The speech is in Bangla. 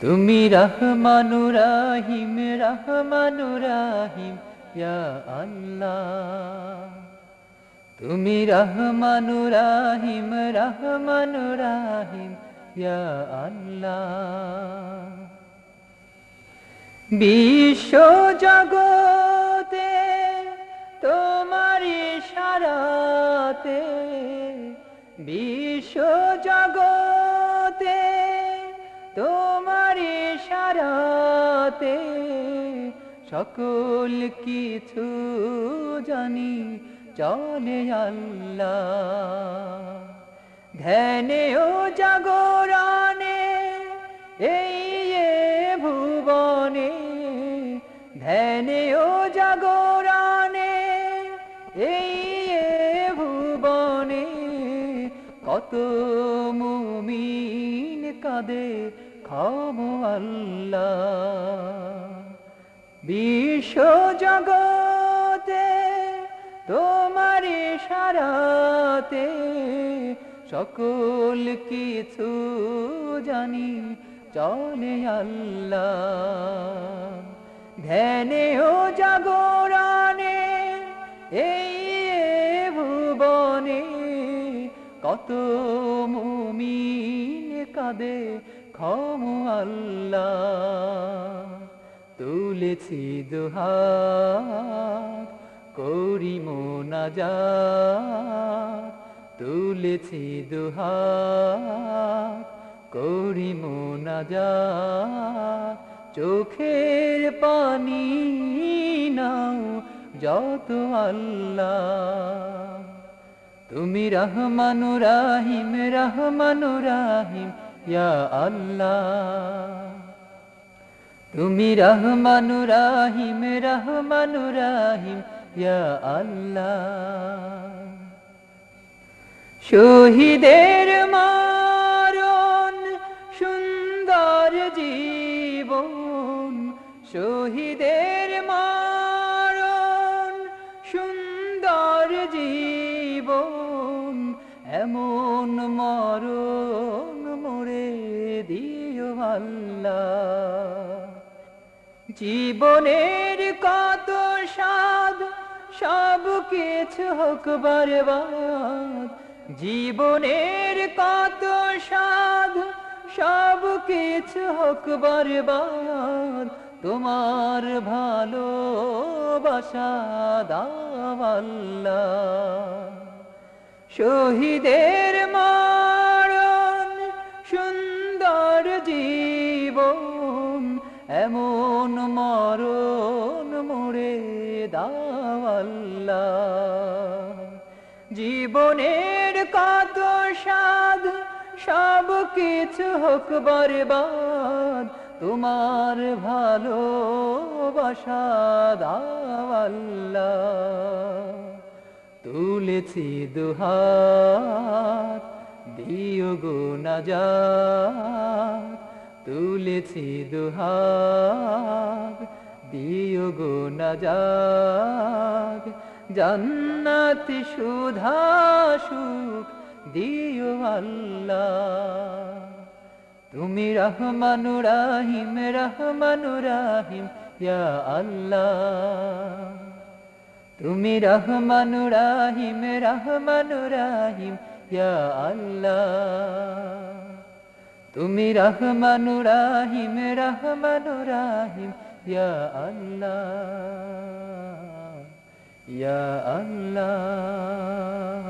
তুমি রহমানু রাহিম রহমানু রাহিম, ইয়া আল্লাহ। তুমি রহমানু রাহিম রহমানু রাহিম, ইয়া আল্লাহ। বিশ্ব জগতে তোমারি সারাতে, বিশ্ব জগতে সারাতে সকল কিছু জানি, চলে আল্লাহ। ধ্যানে ও জাগরণে, এই ভুবনে, ধ্যানে ও জাগরণে, এই ভুবনে কত মুমিন কাঁদে খাম আল্লাহ বিশ্ব জগতে তোমারি সারাতে সকল কিছু জানি, চলে আল্লাহ ধ্যানে ও জাগরণে, এই ভুবনে কত মুমিন কাঁদে ক্ষম আল্লাহ। তুলেছি দুহাত, করি মোনাজা তুলেছি দুহাত, করি মোনাজা চোখের পানি নাও যত আল্লাহ। তুমি রহমানু রাহিম রহমানু রাহিম। ইয়া আল্লাহ। তুমি রহমানু রাহিম রহমানু রাহিম আল্লাহ। শহীদের মারণ, সুন্দর জীবন। শহীদের মারণ, সুন্দর জীবন। এমন মরণ মোরে দিও আল্লাহ। জীবনের কত স্বাদ, সব কিছু হোক বরবাদ। জীবনের কত স্বাদ, সব কিছু হোক বরবাদ। তোমার ভালো বাসা দাওয়াল্লা শহীদের দাওয়াল্লা জীবনের কত স্বাদ, সব কিছু হোক বরবাদ। তোমার ভালো দাওয়াল্লা তুলেছি দুহাত, দিও গো নাজাত। তুলেছি দুহাত দিও গো নাজাত জান্নাতি সুধা সুখ দিও আল্লাহ। তুমি রহমানু রাহিম রহমানু রাহিম, ইয়া আল্লাহ। তুমি রহমানু রাহিম রহমানু রাহিম, ইয়া আল্লাহ। তুমি রহমানু রাহিম রহমানু রাহিম Ya Allah Ya Allah.